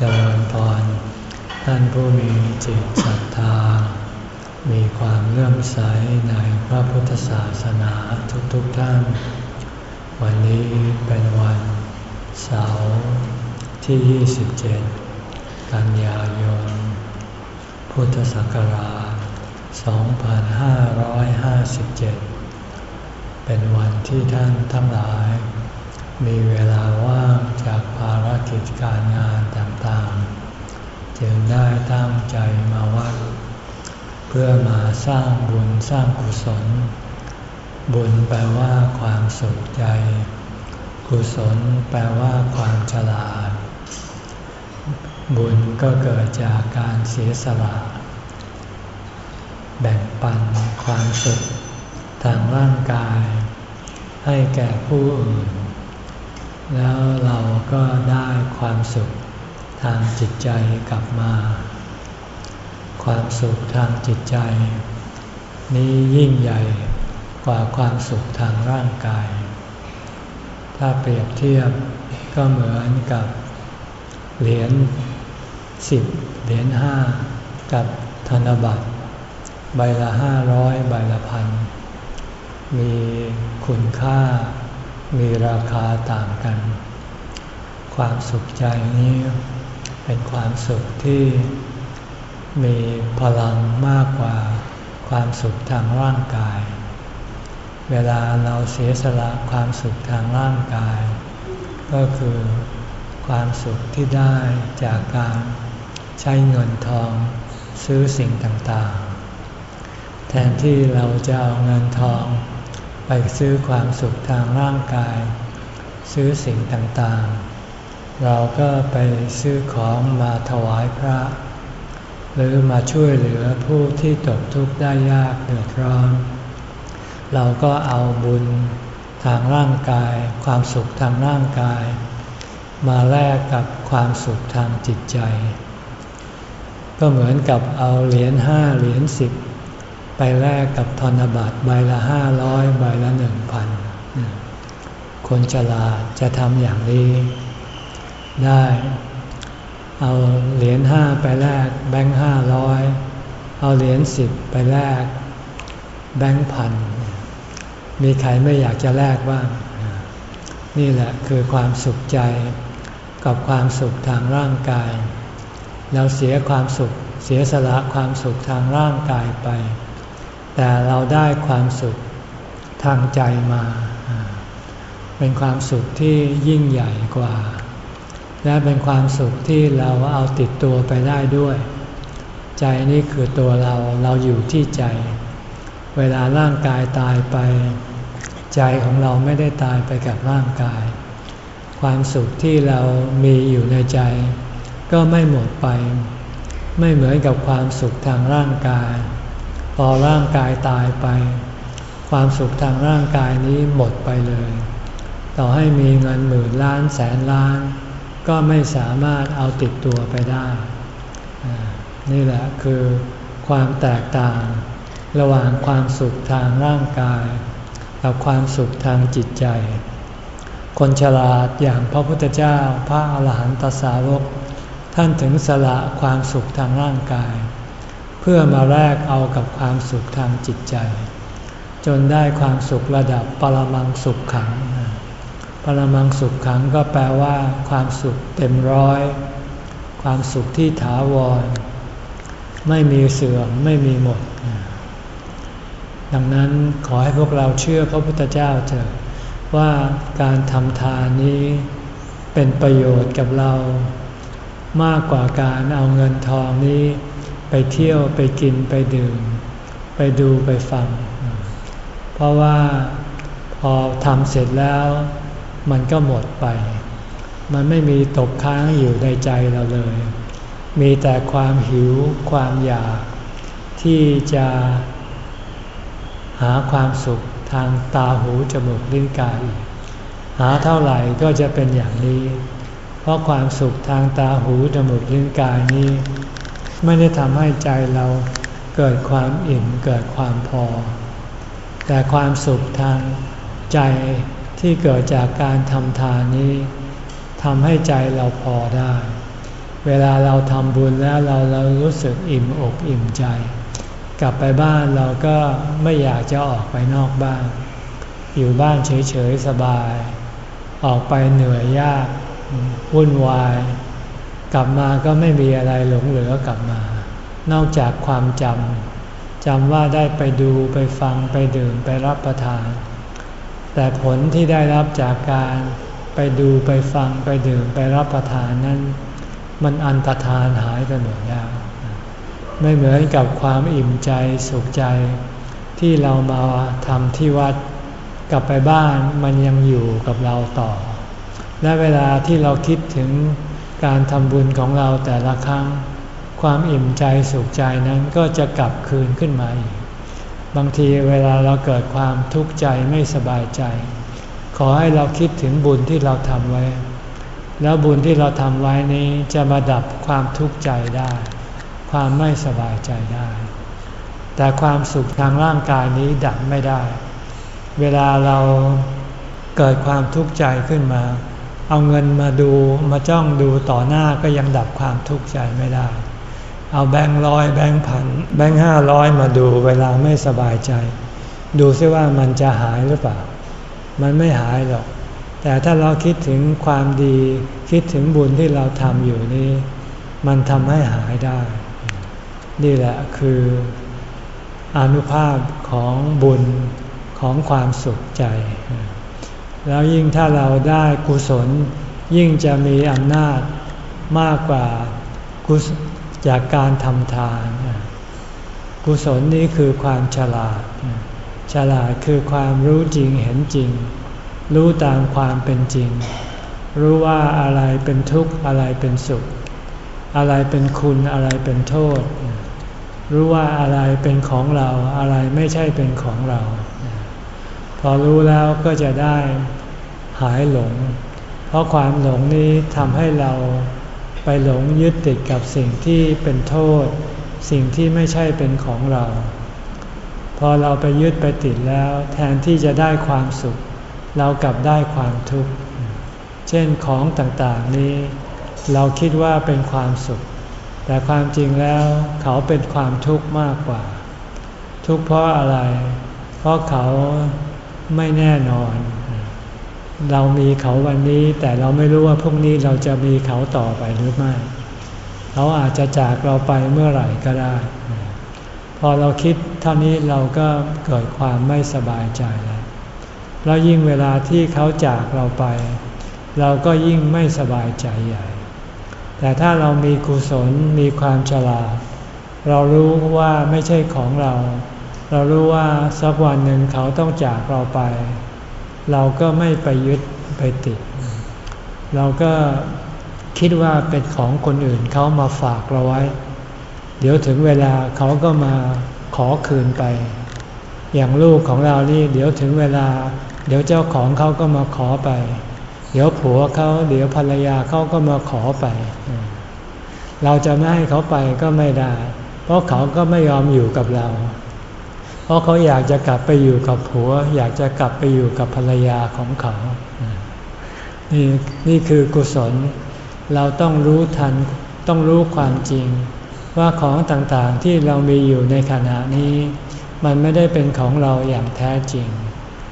เจริญพรท่านผู้มีจิตศรัทธา มีความเลื่อมใสในพระพุทธศาสนาทุกๆทท่าน วันนี้เป็นวันเสาร์ที่ 27 กันยายน พุทธศักราช 2557 เป็นวันที่ท่านทั้งหลาย มีเวลาว่างจากภารกิจการงานต่างๆ จึงได้ตั้งใจมาวัด เพื่อมาสร้างบุญสร้างกุศล บุญแปลว่าความสุขใจ กุศลแปลว่าความฉลาด บุญก็เกิดจากการเสียสละแบ่งปันความสุข ทางร่างกาย ให้แก่ผู้อื่น แล้วเราก็ได้ความสุขทางจิตใจกลับมา ความสุขทางจิตใจ นี้ยิ่งใหญ่กว่าความสุขทางร่างกาย ถ้าเปรียบเทียบก็เหมือนกับเหรียญสิบเหรียญห้ากับธนบัตรใบละห้าร้อยใบละพันมีคุณค่า มีราคาต่างกัน ความสุขใจนี้ เป็นความสุขที่มีพลังมากกว่าความสุขทางร่างกาย เวลาเราเสียสละความสุขทางร่างกาย ก็คือความสุขที่ได้จากการใช้เงินทองซื้อสิ่งต่างๆ แทนที่เราจะเอาเงินทอง ไปซื้อความสุขทางร่างกาย ซื้อสิ่งต่างๆ เราก็ไปซื้อของมาถวายพระ หรือมาช่วยเหลือผู้ที่ตกทุกข์ได้ยากเดือดร้อน เราก็เอาบุญทางร่างกาย ความสุขทางร่างกาย มาแลกกับความสุขทางจิตใจ ก็เหมือนกับเอาเหรียญห้าเหรียญสิบ ไปแลกกับธนบัตรใบละห้าร้อยใบละหนึ่งพันคนฉลาดจะทำอย่างนี้ ได้ เอาเหรียญห้าไปแลกแบงค์ห้าร้อยเอาเหรียญสิบไปแลกแบงค์พันมีใครไม่อยากจะแลกบ้าง นี่แหละคือความสุขใจกับความสุขทางร่างกาย เราเสียความสุขเสียสละความสุขทางร่างกายไป แต่เราได้ความสุขทางใจมา เป็นความสุขที่ยิ่งใหญ่กว่า และเป็นความสุขที่เราเอาติดตัวไปได้ด้วย ใจนี่คือตัวเราเราอยู่ที่ใจ เวลาร่างกายตายไป ใจของเราไม่ได้ตายไปกับร่างกาย ความสุขที่เรามีอยู่ในใจ ก็ไม่หมดไป ไม่เหมือนกับความสุขทางร่างกาย พอร่างกายตายไป ความสุขทางร่างกายนี้หมดไปเลย ต่อให้มีเงินหมื่นล้านแสนล้าน ก็ไม่สามารถเอาติดตัวไปได้ นี่แหละคือความแตกต่าง ระหว่างความสุขทางร่างกาย กับความสุขทางจิตใจ คนฉลาดอย่างพระพุทธเจ้าพระอาหารหันตสาวก ท่านถึงสละความสุขทางร่างกาย พื่อมาแลกเอากับความสุขทางจิตใจ จนได้ความสุขระดับปรมังสุขขัง ปรมังสุขขังก็แปลว่า ความสุขเต็มร้อย ความสุขที่ถาวร ไม่มีเสื่อมไม่มีหมด ดังนั้นขอให้พวกเราเชื่อพระพุทธเจ้าเถอะว่าการทำทานนี้เป็นประโยชน์กับเรา มากกว่าการเอาเงินทองนี้ เที่ยวไปกินไปดื่ม ไปดูไปฟัง เพราะว่าพอทำเสร็จแล้ว มันก็หมดไป มันไม่มีตกค้างอยู่ในใจเราเลย มีแต่ความหิวความอยาก ที่จะหาความสุขทางตาหูจมูกลิ้นกาย หาเท่าไหร่ก็จะเป็นอย่างนี้ เพราะความสุขทางตาหูจมูกลิ้นกายนี้ ไม่ได้ทำให้ใจเราเกิดความอิ่มเกิดความพอ แต่ความสุขทางใจที่เกิดจากการทำทานนี้ทำให้ใจเราพอได้ เวลาเราทำบุญแล้วเราเรารู้สึกอิ่มอกอิ่มใจ กลับไปบ้านเราก็ไม่อยากจะออกไปนอกบ้าน อยู่บ้านเฉยๆสบาย ออกไปเหนื่อยยากวุ่นวาย กลับมาก็ไม่มีอะไรหลงเหลือกลับมา นอกจากความจำจำว่าได้ไปดูไปฟังไปดื่มไปรับประทาน แต่ผลที่ได้รับจากการไปดูไปฟังไปดื่มไปรับประทานนั้น มันอันตรธานหายไปหมดแล้ว ไม่เหมือนกับความอิ่มใจสุขใจ ที่เรามาทำที่วัดกลับไปบ้านมันยังอยู่กับเราต่อ และเวลาที่เราคิดถึง การทำบุญของเราแต่ละครั้ง ความอิ่มใจสุขใจนั้นก็จะกลับคืนขึ้นมาอีกบางทีเวลาเราเกิดความทุกข์ใจไม่สบายใจ ขอให้เราคิดถึงบุญที่เราทำไว้ แล้วบุญที่เราทำไว้นี้จะมาดับความทุกข์ใจได้ ความไม่สบายใจได้ แต่ความสุขทางร่างกายนี้ดับไม่ได้ เวลาเราเกิดความทุกข์ใจขึ้นมา เอาเงินมาดูมาจ้องดูต่อหน้าก็ยังดับความทุกข์ใจไม่ได้ เอาแบงค์ร้อยแบงค์พันแบงค์ห้าร้อยมาดูเวลาไม่สบายใจ ดูซิว่ามันจะหายหรือเปล่า มันไม่หายหรอก แต่ถ้าเราคิดถึงความดีคิดถึงบุญที่เราทำอยู่นี้ มันทำให้หายได้ นี่แหละคืออนุภาพของบุญของความสุขใจ แล้วยิ่งถ้าเราได้กุศล ยิ่งจะมีอำนาจมากกว่ากุศจากการทำทาน กุศลนี้คือความฉลาด ฉลาดคือความรู้จริงเห็นจริง รู้ตามความเป็นจริง รู้ว่าอะไรเป็นทุกข์อะไรเป็นสุข อะไรเป็นคุณอะไรเป็นโทษ รู้ว่าอะไรเป็นของเราอะไรไม่ใช่เป็นของเรา พอรู้แล้วก็จะได้ หายหลง เพราะความหลงนี้ทำให้เราไปหลงยึดติดกับสิ่งที่เป็นโทษ สิ่งที่ไม่ใช่เป็นของเรา พอเราไปยึดไปติดแล้ว แทนที่จะได้ความสุข เรากลับได้ความทุกข์ เช่นของต่างๆนี้ เราคิดว่าเป็นความสุข แต่ความจริงแล้วเขาเป็นความทุกข์มากกว่า ทุกข์เพราะอะไร เพราะเขาไม่แน่นอน เรามีเขาวันนี้ แต่เราไม่รู้ว่าพรุ่งนี้เราจะมีเขาต่อไปหรือไม่ เขาอาจจะจากเราไปเมื่อไหร่ก็ได้ พอเราคิดเท่านี้เราก็เกิดความไม่สบายใจแล้วแล้วยิ่งเวลาที่เขาจากเราไป เราก็ยิ่งไม่สบายใจใหญ่ แต่ถ้าเรามีกุศลมีความฉลาด เรารู้ว่าไม่ใช่ของเรา เรารู้ว่าสักวันหนึ่งเขาต้องจากเราไป เราก็ไม่ไปยึดไปติด เราก็คิดว่าเป็นของคนอื่นเขามาฝากเราไว้ เดี๋ยวถึงเวลาเขาก็มาขอคืนไป อย่างลูกของเรานี่เดี๋ยวถึงเวลา เดี๋ยวเจ้าของเขาก็มาขอไป เดี๋ยวผัวเขาเดี๋ยวภรรยาเขาก็มาขอไป เราจะไม่ให้เขาไปก็ไม่ได้ เพราะเขาก็ไม่ยอมอยู่กับเรา เพราะเขาอยากจะกลับไปอยู่กับผัว อยากจะกลับไปอยู่กับภรรยาของเขา นี่นี่คือกุศล เราต้องรู้ทัน ต้องรู้ความจริง ว่าของต่างๆที่เรามีอยู่ในขณะนี้ มันไม่ได้เป็นของเราอย่างแท้จริง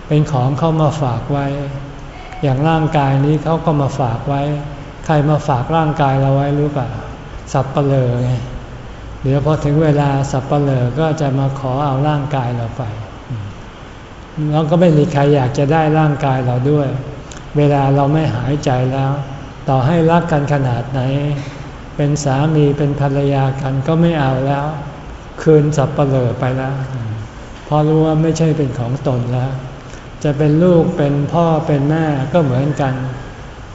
เป็นของเขามาฝากไว้ อย่างร่างกายนี้เขาก็มาฝากไว้ ใครมาฝากร่างกายเราไว้รู้ป่ะสับเปลือไง เดี๋ยวพอถึงเวลาสับเปลอก็จะมาขอเอาร่างกายเราไปแล้วก็ไม่มีใครอยากจะได้ร่างกายเราด้วย เวลาเราไม่หายใจแล้ว ต่อให้รักกันขนาดไหน เป็นสามีเป็นภรรยากันก็ไม่เอาแล้ว คืนสับเปลอไปแล้วพอรู้ว่าไม่ใช่เป็นของตนแล้ว จะเป็นลูกเป็นพ่อเป็นแม่ก็เหมือนกัน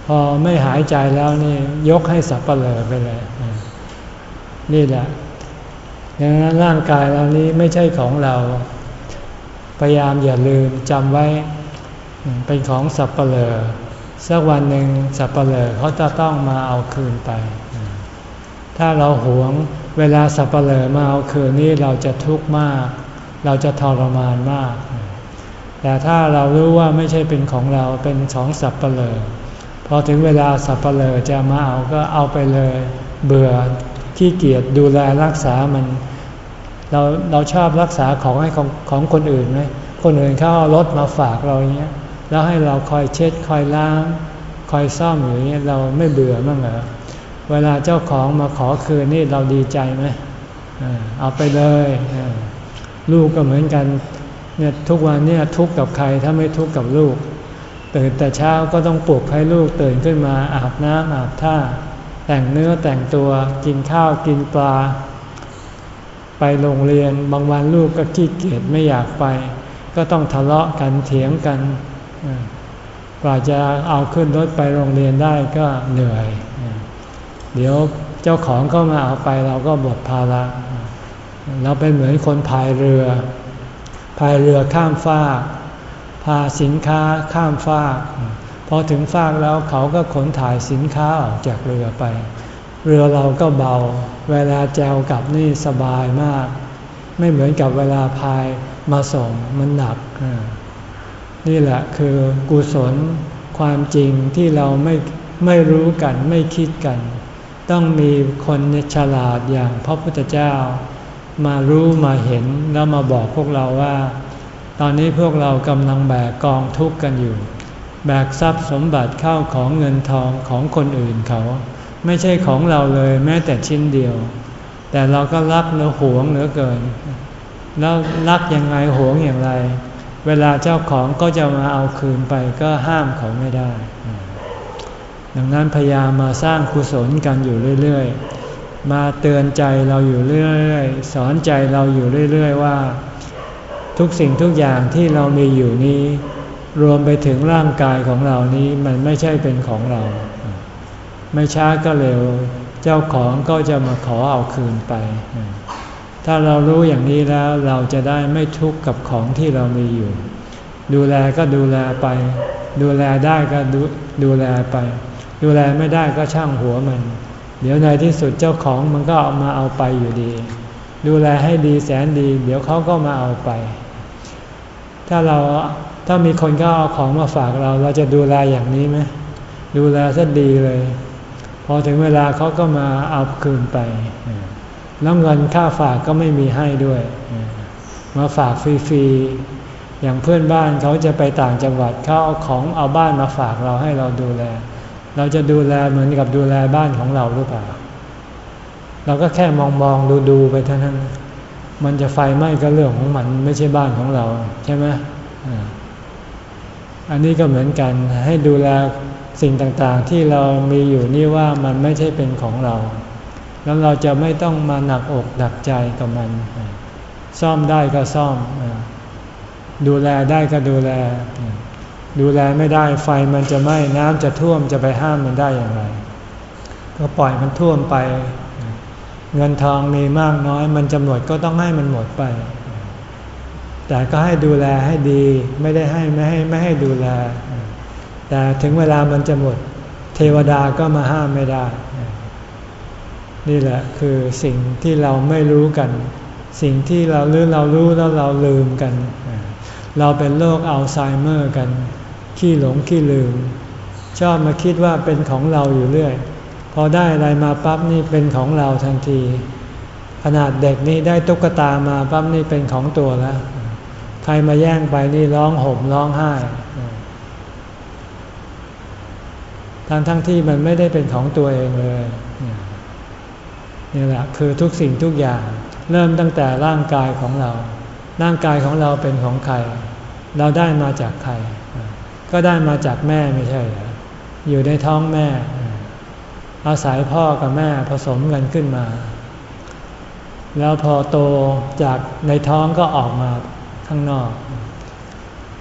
พอไม่หายใจแล้วนี่ยกให้สับเปลอไปเลย นี่แหละ ดังนั้นร่างกายเรานี้ไม่ใช่ของเรา พยายามอย่าลืมจำไว้ เป็นของสับเปลอสักวันหนึ่งสับเปลอเขาจะต้องมาเอาคืนไป ถ้าเราหวงเวลาสับเปลอมาเอาคืนนี้เราจะทุกข์มาก เราจะทรมานมาก แต่ถ้าเรารู้ว่าไม่ใช่เป็นของเราเป็นของสับเปลอพอถึงเวลาสับเปลอจะมาเอาก็เอาไปเลย เบื่อขี้เกียจดูแลรักษามัน เราเราชอบรักษาของให้ของของคนอื่นไหมคนอื่นเขาเอารถมาฝากเราอย่างเงี้ยแล้วให้เราคอยเช็ดคอยล้าง คอยซ่อมอย่างเงี้ยเราไม่เบื่อมั้งเหรอเวลาเจ้าของมาขอคืนนี่เราดีใจไหมเอาไปเลยลูกก็เหมือนกันเนี่ยทุกวันเนี่ยทุกข์กับใครถ้าไม่ทุกข์กับลูกตื่นแต่เช้าก็ต้องปลุกให้ลูกตื่นขึ้นมาอาบน้ำอาบท่า แต่งเนื้อแต่งตัวกินข้าวกินปลา ไปโรงเรียนบางวันลูกก็ขี้เกียจไม่อยากไป ก็ต้องทะเลาะกันเถียงกันกว่าจะเอาขึ้นรถไปโรงเรียนได้ก็เหนื่อย เดี๋ยวเจ้าของก็มาเอาไปเราก็บดภาระเราเป็นเหมือนคนพายเรือ พายเรือข้ามฟากพาสินค้าข้ามฟากพอถึงฟากแล้วเขาก็ขนถ่ายสินค้าออกจากเรือไป เรือเราก็เบา เวลาแจวกลับนี่สบายมาก ไม่เหมือนกับเวลาพายมาส่งมันหนัก นี่แหละคือกุศลความจริงที่เราไม่ไม่รู้กันไม่คิดกัน ต้องมีคนฉลาดอย่างพระพุทธเจ้า มารู้มาเห็นแล้วมาบอกพวกเราว่า ตอนนี้พวกเรากำลังแบกกองทุกข์กันอยู่ แบกทรัพย์สมบัติเข้าของเงินทองของคนอื่นเขา ไม่ใช่ของเราเลยแม้แต่ชิ้นเดียว แต่เราก็รักเนื้อหวงเหลือเกิน แล้วรักยังไงหวงอย่างไร เวลาเจ้าของก็จะมาเอาคืนไปก็ห้ามเขาไม่ได้ ดังนั้นพยายามมาสร้างกุศลกันอยู่เรื่อย ๆ มาเตือนใจเราอยู่เรื่อยๆ สอนใจเราอยู่เรื่อย ๆ ว่า ทุกสิ่งทุกอย่างที่เรามีอยู่นี้ รวมไปถึงร่างกายของเรานี้มันไม่ใช่เป็นของเรา ไม่ช้าก็เร็ว เจ้าของก็จะมาขอเอาคืนไป ถ้าเรารู้อย่างนี้แล้วเราจะได้ไม่ทุกข์กับของที่เรามีอยู่ ดูแลก็ดูแลไป ดูแลได้ก็ดูดูแลไป ดูแลไม่ได้ก็ช่างหัวมัน เดี๋ยวในที่สุดเจ้าของมันก็เอามาเอาไปอยู่ดี ดูแลให้ดีแสนดี เดี๋ยวเขาก็มาเอาไป ถ้าเราถ้ามีคนก็เอาของมาฝากเรา เราจะดูแลอย่างนี้ไหมดูแลซะดีเลย อถึงเวลาเขาก็มาเอาคืนไปแล้วเงินค่าฝากก็ไม่มีให้ด้วย มาฝากฟรีๆ อย่างเพื่อนบ้านเขาจะไปต่างจังหวัดเขาเอาของเอาบ้านมาฝากเราให้เราดูแล เราจะดูแลเหมือนกับดูแลบ้านของเราหรือเปล่า เราก็แค่มองมองดูดูไปเท่านั้น มันจะไฟไหม้ก็เรื่องของมันไม่ใช่บ้านของเราใช่ไหม อันนี้ก็เหมือนกันให้ดูแลสิ่งต่างๆ ที่เรามีอยู่นี่ว่ามันไม่ใช่เป็นของเรา แล้วเราจะไม่ต้องมาหนักอกหนักใจกับมัน ซ่อมได้ก็ซ่อม ดูแลได้ก็ดูแล ดูแลไม่ได้ไฟมันจะไหม้น้ำจะท่วมจะไปห้ามมันได้อย่างไร ก็ปล่อยมันท่วมไป เงินทองมีมากน้อย มันจะหมดก็ต้องให้มันหมดไป แต่ก็ให้ดูแลให้ดีไม่ได้ให้ไม่ให้ไม่ให้ดูแล แต่ถึงเวลามันจะหมดเทวดาก็มาห้ามไม่ได้ นี่แหละคือสิ่งที่เราไม่รู้กัน สิ่งที่เราลือเรารู้แล้วเราลืมกัน เราเป็นโรคอัลไซเมอร์กัน ขี้หลงขี้ลืม ชอบมาคิดว่าเป็นของเราอยู่เรื่อย พอได้อะไรมาปั๊บนี่เป็นของเราทันที ขนาดเด็กนี่ได้ตุ๊กตามาปั๊บนี่เป็นของตัวแล้ว รมาแย่งไปนี่ร้องห่มร้องไห้ ทั้งทั้งที่มันไม่ได้เป็นของตัวเองเลยนี่แหละคือทุกสิ่งทุกอย่าง เริ่มตั้งแต่ร่างกายของเรา ร่างกายของเราเป็นของใคร เราได้มาจากใคร ก็ได้มาจากแม่ไม่ใช่เหรออยู่ในท้องแม่ อาศัยพ่อกับแม่ผสมกันขึ้นมา แล้วพอโตจากในท้องก็ออกมา ข้างนอก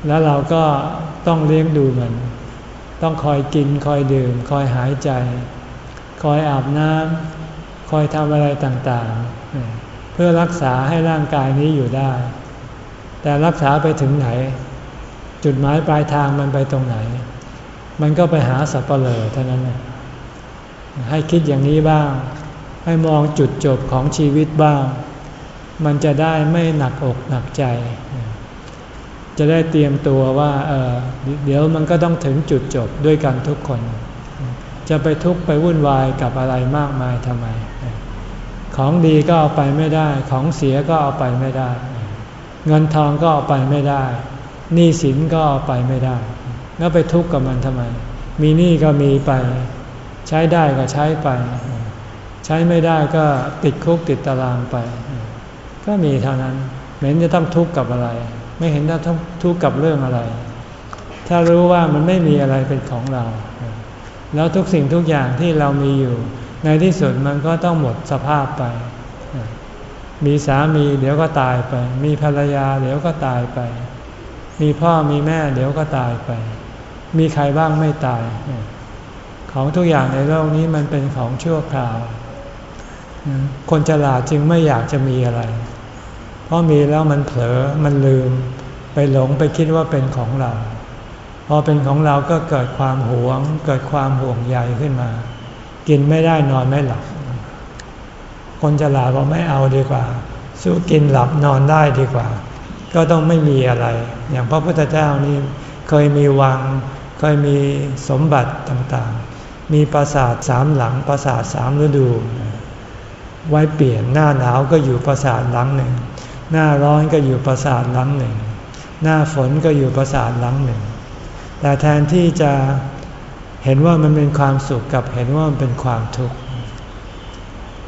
แล้วเราก็ต้องเลี้ยงดูมัน ต้องคอยกินคอยดื่ม คอยหายใจ คอยอาบน้ำคอยทำอะไรต่างๆ เพื่อรักษาให้ร่างกายนี้อยู่ได้ แต่รักษาไปถึงไหน จุดหมายปลายทางมันไปตรงไหน มันก็ไปหาสัพเปลอเท่านั้นให้คิดอย่างนี้บ้าง ให้มองจุดจบของชีวิตบ้าง มันจะได้ไม่หนักอกหนักใจ จะได้เตรียมตัวว่าเเดี๋ยวมันก็ต้องถึงจุดจบด้วยกันทุกคนจจะไปทุกข์ไปวุ่นวายกับอะไรมากมายทำไม ของดีก็เอาไปไม่ได้ ของเสียก็เอาไปไม่ได้ เงินทองก็เอาไปไม่ได้หนี้สินก็เอาไปไม่ได้ แล้วไปทุกข์กับมันทำไม มีหนี้ก็มีไป ใช้ได้ก็ใช้ไป ใช้ไม่ได้ก็ติดคุกติดตารางไป ก็มีเท่านั้นไม่เห็นจะต้องทุกข์กับอะไร ไม่เห็นจะต้องทุกข์กับเรื่องอะไร ถ้ารู้ว่ามันไม่มีอะไรเป็นของเรา แล้วทุกสิ่งทุกอย่างที่เรามีอยู่ ในที่สุดมันก็ต้องหมดสภาพไป มีสามีเดี๋ยวก็ตายไป มีภรรยาเดี๋ยวก็ตายไป มีพ่อมีแม่เดี๋ยวก็ตายไป มีใครบ้างไม่ตาย ของทุกอย่างในโลกนี้มันเป็นของชั่วคราว คนฉลาดจึงไม่อยากจะมีอะไร เพราะมีแล้วมันเผลอมันลืม ไปหลงไปคิดว่าเป็นของเรา พอเป็นของเราก็เกิดความหวง เกิดความห่วงใยขึ้นมา กินไม่ได้นอนไม่หลับ คนฉลาดบอกไม่เอาดีกว่า สู้กินหลับนอนได้ดีกว่า ก็ต้องไม่มีอะไร อย่างพระพุทธเจ้านี่เคยมีวัง เคยมีสมบัติต่างๆ มีปราสาทสามหลังปราสาทสามฤดูไว้เปลี่ยนหน้าหนาวก็อยู่ปราสาทหลังหนึ่ง หน้าร้อนก็อยู่ปราสาทหลังหนึ่ง หน้าฝนก็อยู่ปราสาทหลังหนึ่ง แต่แทนที่จะเห็นว่ามันเป็นความสุขกับเห็นว่ามันเป็นความทุกข์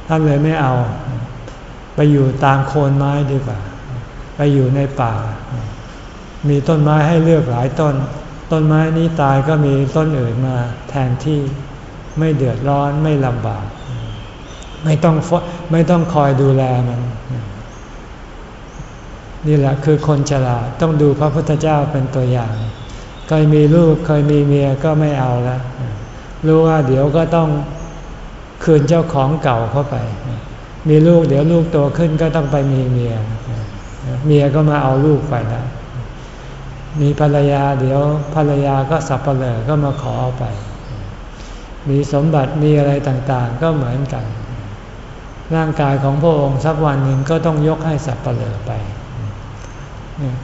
ท่านเลยไม่เอา ไปอยู่ตามโคนไม้ดีกว่า ไปอยู่ในป่า มีต้นไม้ให้เลือกหลายต้น ต้นไม้นี้ตายก็มีต้นอื่นมา แทนที่ไม่เดือดร้อนไม่ลำบาก ไม่ต้องไม่ต้องคอยดูแลมัน นี่แหละคือคนฉลาดต้องดูพระพุทธเจ้าเป็นตัวอย่าง เคยมีลูกเคยมีเมียก็ไม่เอาแล้วรู้ว่าเดี๋ยวก็ต้องคืนเจ้าของเก่าเข้าไป มีลูกเดี๋ยวลูกโตขึ้นก็ต้องไปมีเมีย เมียก็มาเอาลูกไปแล้วมีภรรยาเดี๋ยวภรรยาก็สับเปลือก็มาขอเอาไป มีสมบัติมีอะไรต่างๆ ก็เหมือนกัน ร่างกายของพระองค์สักวันหนึ่งก็ต้องยกให้สับเปลือไป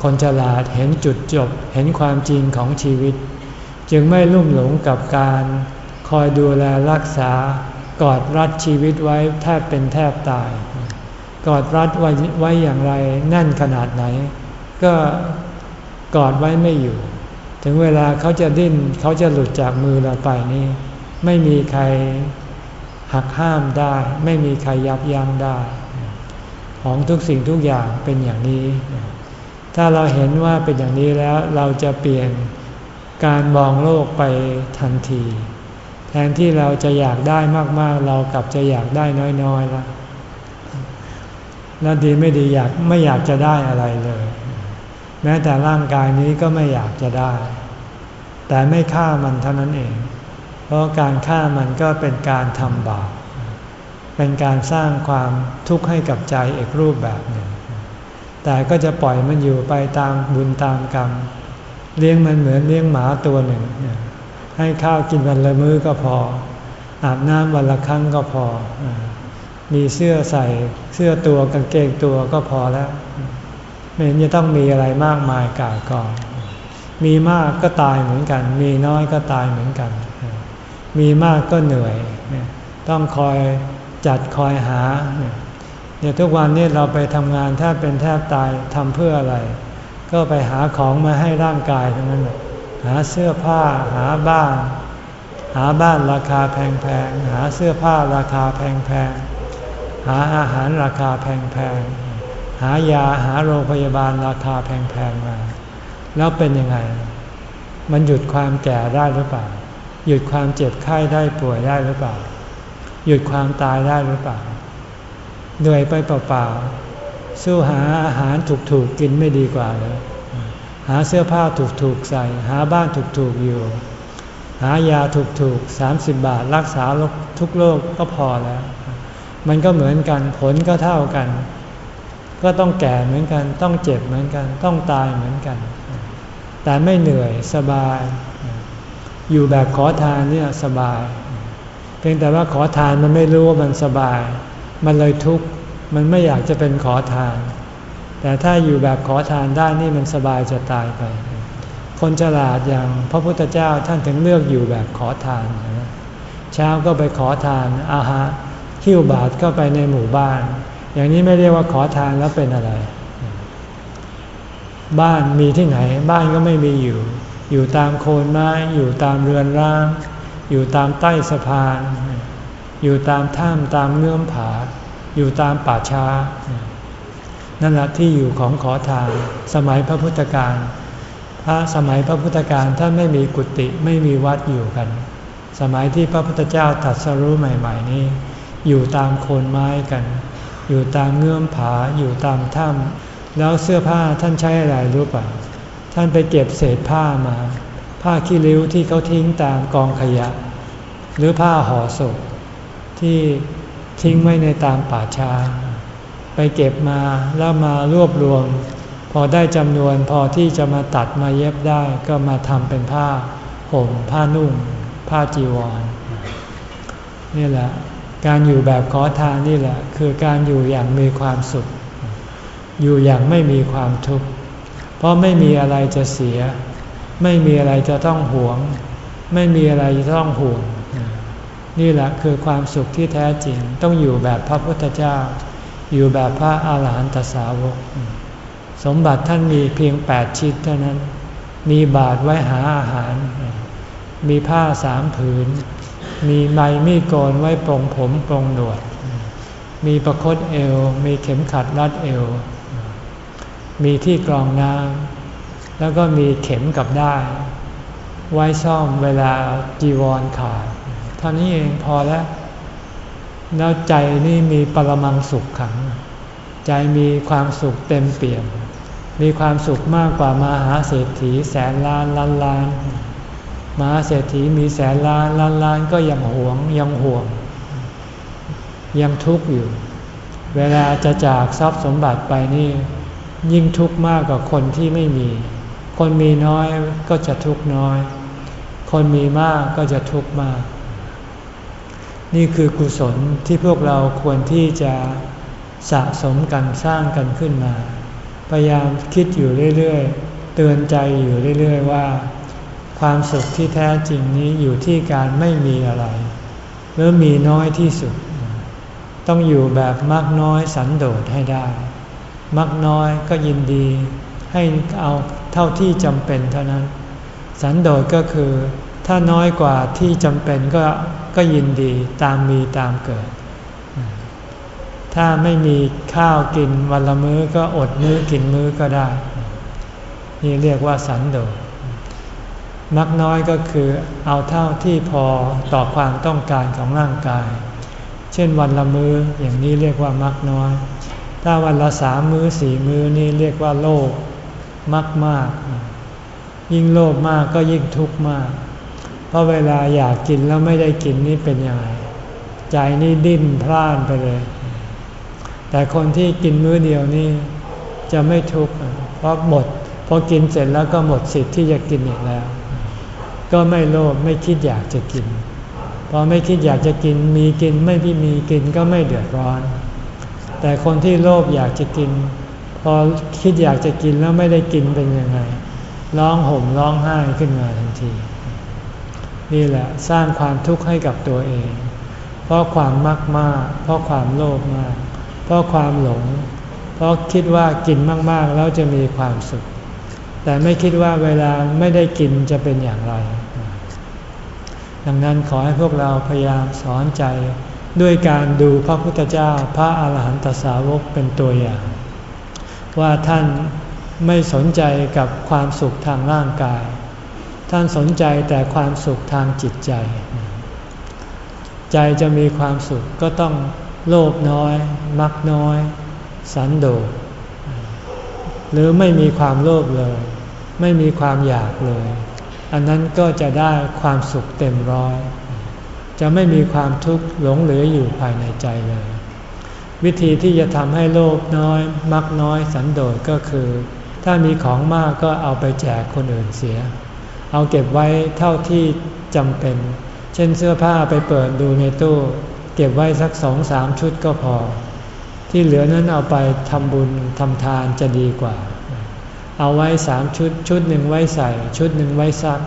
คนฉลาดเห็นจุดจบเห็นความจริงของชีวิต จึงไม่ลุ่มหลงกับการคอยดูแลรักษากอดรัดชีวิตไว้แทบเป็นแทบตาย กอดรัดไว้ไว้อย่างไรแน่นขนาดไหน ก็กอดไว้ไม่อยู่ ถึงเวลาเขาจะดิ้นเขาจะหลุดจากมือเราไปนี่ ไม่มีใครหักห้ามได้ ไม่มีใครยับยั้งได้ ของทุกสิ่งทุกอย่างเป็นอย่างนี้ ถ้าเราเห็นว่าเป็นอย่างนี้แล้วเราจะเปลี่ยนการมองโลกไปทันที แทนที่เราจะอยากได้มากๆ เรากลับจะอยากได้น้อยๆแล้วแล้วดีไม่ดีอยากไม่อยากจะได้อะไรเลย แม้แต่ร่างกายนี้ก็ไม่อยากจะได้ แต่ไม่ฆ่ามันเท่านั้นเอง เพราะการฆ่ามันก็เป็นการทำบาปเป็นการสร้างความทุกข์ให้กับใจอีกรูปแบบหนึ่ง แต่ก็จะปล่อยมันอยู่ไปตามบุญตามกรรม เลี้ยงมันเหมือนเลี้ยงหมาตัวหนึ่ง ให้ข้าวกินวันละมื้อก็พอ อาบน้ำวันละครั้งก็พอ มีเสื้อใส่เสื้อตัวกางเกงตัวก็พอแล้วไม่เห็นจะต้องมีอะไรมากมายกายกองมีมากก็ตายเหมือนกัน มีน้อยก็ตายเหมือนกัน มีมากก็เหนื่อย ต้องคอยจัดคอยหา เนี่ยทุกวันนี้เราไปทำงานแทบเป็นแทบตายทำเพื่ออะไร ก็ไปหาของมาให้ร่างกายทั้งนั้นหาเสื้อผ้าหาบ้าน หาบ้านราคาแพงๆหาเสื้อผ้าราคาแพงๆหาอาหารราคาแพงๆหายาหาโรงพยาบาลราคาแพงๆมา แล้วเป็นยังไง มันหยุดความแก่ได้หรือเปล่า หยุดความเจ็บไข้ได้ป่วยได้หรือเปล่า หยุดความตายได้หรือเปล่า เหนื่อยไปเปล่าๆสู้หาอาหารถูกๆกินไม่ดีกว่าเลยหาเสื้อผ้าถูกๆใส่ หาบ้านถูกๆอยู่ หายาถูกๆสามสิบบาทรักษาทุกโรคก็พอแล้ว มันก็เหมือนกันผลก็เท่ากัน ก็ต้องแก่เหมือนกัน ต้องเจ็บเหมือนกัน ต้องตายเหมือนกัน แต่ไม่เหนื่อยสบาย อยู่แบบขอทานเนี่ยสบาย เพียงแต่ว่าขอทานมันไม่รู้ว่ามันสบาย มันเลยทุกข์มันไม่อยากจะเป็นขอทาน แต่ถ้าอยู่แบบขอทานได้นี่มันสบายจะตายไป คนฉลาดอย่างพระพุทธเจ้าท่านถึงเลือกอยู่แบบขอทานนะเช้าก็ไปขอทานอาหารขิ้วบาทก็ไปในหมู่บ้าน อย่างนี้ไม่เรียกว่าขอทานแล้วเป็นอะไร บ้านมีที่ไหน บ้านก็ไม่มีอยู่ อยู่ตามโคนไม้อยู่ตามเรือนร่าง อยู่ตามใต้สะพาน อยู่ตามถ้ำตามเงื่อมผา อยู่ตามป่าช้า นั่นแหละที่อยู่ของขอทานสมัยพระพุทธการพระสมัยพระพุทธการท่านไม่มีกุฏิไม่มีวัดอยู่กัน สมัยที่พระพุทธเจ้าตรัสรู้ใหม่ ๆ นี้ อยู่ตามโคนไม้กัน อยู่ตามเงื่อมผาอยู่ตามถ้ำแล้วเสื้อผ้าท่านใช้อะไรรู้ป่ะท่านไปเก็บเศษผ้ามา ผ้าขี้ริ้วที่เขาทิ้งตามกองขยะ หรือผ้าห่อศพ ที่ทิ้งไว้ในตามป่าช้าไปเก็บมาแล้วมารวบรวม พอได้จำนวนพอที่จะมาตัดมาเย็บได้ก็มาทำเป็นผ้าห่มผ้านุ่ง ผ้าจีวร นี่แหละ การอยู่แบบขอทานนี่แหละ คือการอยู่อย่างมีความสุข อยู่อย่างไม่มีความทุกข์เพราะไม่มีอะไรจะเสีย ไม่มีอะไรจะต้องหวง ไม่มีอะไรจะต้องห่วง นี่แหละคือความสุขที่แท้จริงต้องอยู่แบบพระพุทธเจ้า อยู่แบบพระอาหารหันตสาวก สมบัติท่านมีเพียงแปดชิ้นเท่านั้น มีบาทไว้หาอาหาร มีผ้าสามผืน มีไม้มีโกนไว้ปรงผมปรงหนวด มีประคตเอว มีเข็มขัดรัดเอว มีที่กรองน้ำแล้วก็มีเข็มกับได้ ไว้ซ่อมเวลาจีวรขาด เท่านี้เองพอแล้ว แล้วใจนี่มีปรมังสุขขัง ใจมีความสุขเต็มเปี่ยม มีความสุขมากกว่ามหาเศรษฐีแสนล้านล้านล้านมหาเศรษฐีมีแสนล้านล้านล้านก็ยังหวงยังห่วง ยังทุกข์อยู่ เวลาจะจากทรัพย์สมบัติไปนี่ ยิ่งทุกข์มากกว่าคนที่ไม่มี คนมีน้อยก็จะทุกข์น้อย คนมีมากก็จะทุกข์มาก นี่คือกุศลที่พวกเราควรที่จะสะสมกันสร้างกันขึ้นมา พยายามคิดอยู่เรื่อยๆ เตือนใจอยู่เรื่อยๆ ว่า ความสุขที่แท้จริงนี้อยู่ที่การไม่มีอะไร หรือมีน้อยที่สุด ต้องอยู่แบบมักน้อยสันโดษให้ได้มักน้อยก็ยินดีให้เอาเท่าที่จำเป็นเท่านั้น สันโดษก็คือ ถ้าน้อยกว่าที่จำเป็นก็ ก็ยินดีตามมีตามเกิด ถ้าไม่มีข้าวกินวันละมื้อก็อดมื้อกินมื้อก็ได้ นี่เรียกว่าสันโดษมักน้อยก็คือเอาเท่าที่พอต่อความต้องการของร่างกาย เช่นวันละมื้ออย่างนี้เรียกว่ามักน้อย ถ้าวันละสามมื้อสี่มื้อนี่เรียกว่าโลภมักมาก ยิ่งโลภมากก็ยิ่งทุกข์มาก เพราะเวลาอยากกินแล้วไม่ได้กินนี่เป็นยังไง ใจนี่ดิ้นพล่านไปเลย แต่คนที่กินมื้อเดียวนี่จะไม่ทุกข์เพราะหมดพอกินเสร็จแล้วก็หมดสิทธิ์ที่จะกินอีกแล้ว ก็ไม่โลภไม่คิดอยากจะกิน พอไม่คิดอยากจะกินมีกินไม่ที่มีกินก็ไม่เดือดร้อน แต่คนที่โลภอยากจะกิน พอคิดอยากจะกินแล้วไม่ได้กินเป็นยังไง ร้องห่มร้องไห้ขึ้นมาทันที นี่แหละสร้างความทุกข์ให้กับตัวเอง เพราะความมากมากเพราะความโลภมาก เพราะความหลง เพราะคิดว่ากินมากๆแล้วจะมีความสุข แต่ไม่คิดว่าเวลาไม่ได้กินจะเป็นอย่างไร ดังนั้นขอให้พวกเราพยายามสอนใจด้วยการดูพระพุทธเจ้าพระอาหารหันตสาวกเป็นตัวอย่าง ว่าท่านไม่สนใจกับความสุขทางร่างกาย ท่านสนใจแต่ความสุขทางจิตใจ ใจจะมีความสุขก็ต้องโลภน้อย มักน้อย สันโดษหรือไม่มีความโลภเลย ไม่มีความอยากเลย อันนั้นก็จะได้ความสุขเต็มร้อย จะไม่มีความทุกข์หลงเหลืออยู่ภายในใจเลย วิธีที่จะทำให้โลภน้อย มักน้อยสันโดษก็คือ ถ้ามีของมากก็เอาไปแจกคนอื่นเสีย เอาเก็บไว้เท่าที่จำเป็น เช่นเสื้อผ้าไปเปิดดูในตู้ เก็บไว้สักสองสามชุดก็พอ ที่เหลือนั้นเอาไปทำบุญทำทานจะดีกว่า เอาไว้สามชุด ชุดหนึ่งไว้ใส่ ชุดหนึ่งไว้ซัก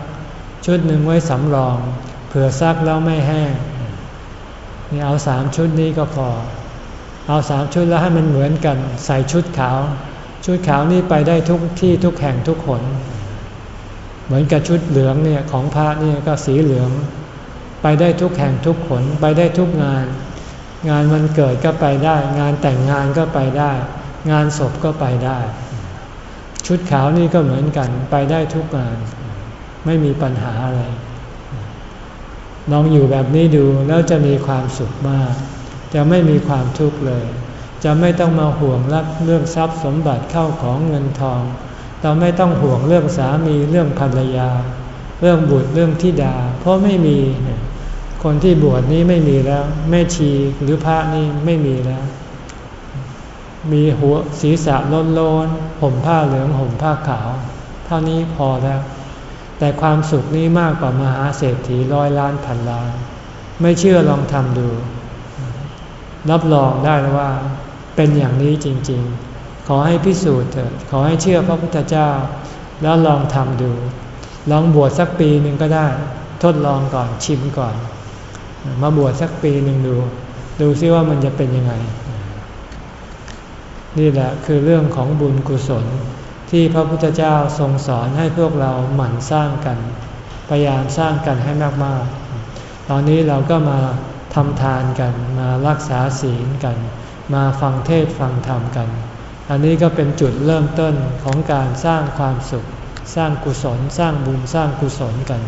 ชุดหนึ่งไว้สำรอง เผื่อซักแล้วไม่แห้งนี่เอาสามชุดนี้ก็พอ เอาสามชุดแล้วให้มันเหมือนกัน ใส่ชุดขาว ชุดขาวนี่ไปได้ทุกที่ทุกแห่งทุกคน เหมือนกับชุดเหลืองเนี่ยของพระเนี่ยก็สีเหลือง ไปได้ทุกแห่งทุกขนไปได้ทุกงาน งานมันเกิดก็ไปได้ งานแต่งงานก็ไปได้ งานศพก็ไปได้ ชุดขาวนี่ก็เหมือนกันไปได้ทุกงาน ไม่มีปัญหาอะไรลองอยู่แบบนี้ดูแล้วจะมีความสุขมาก จะไม่มีความทุกข์เลย จะไม่ต้องมาห่วงรับเรื่องทรัพย์สมบัติเข้าของเงินทอง เราไม่ต้องห่วงเรื่องสามีเรื่องภรรยา เรื่องบุตรเรื่องทิดา เพราะไม่มีคนที่บวชนี้ไม่มีแล้ว แม่ชีหรือพระนี่ไม่มีแล้ว มีหัวศีรษะล้นโลนห่มผ้าเหลืองห่มผ้าขาว เท่านี้พอแล้ว แต่ความสุขนี้มากกว่ามหาเศรษฐีร้อยล้านพันล้าน ไม่เชื่อลองทำดู รับรองได้ว่าเป็นอย่างนี้จริง ๆ ขอให้พิสูจน์เถิดขอให้เชื่อพระพุทธเจ้า แล้วลองทำดู ลองบวชสักปีหนึ่งก็ได้ ทดลองก่อนชิมก่อน มาบวชสักปีหนึ่งดู ดูซิว่ามันจะเป็นยังไง นี่แหละคือเรื่องของบุญกุศลที่พระพุทธเจ้าทรงสอนให้พวกเราหมั่นสร้างกัน พยายามสร้างกันให้มากๆ ตอนนี้เราก็มาทำทานกัน มารักษาศีลกัน มาฟังเทศฟังธรรมกัน อันนี้ก็เป็นจุดเริ่มต้นของการสร้างความสุข สร้างกุศล สร้างบุญสร้างกุศลกัน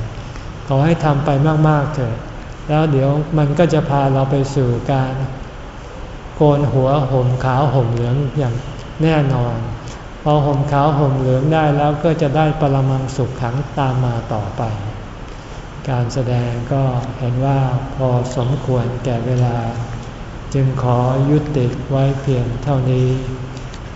ขอให้ทำไปมากๆเถิดแล้วเดี๋ยวมันก็จะพาเราไปสู่การโกนหัวห่มขาวห่มเหลืองอย่างแน่นอน พอห่มขาวห่มเหลืองได้แล้วก็จะได้ปรมังสุขขังตามมาต่อไป การแสดงก็เห็นว่าพอสมควรแก่เวลา จึงขอยุติไว้เพียงเท่านี้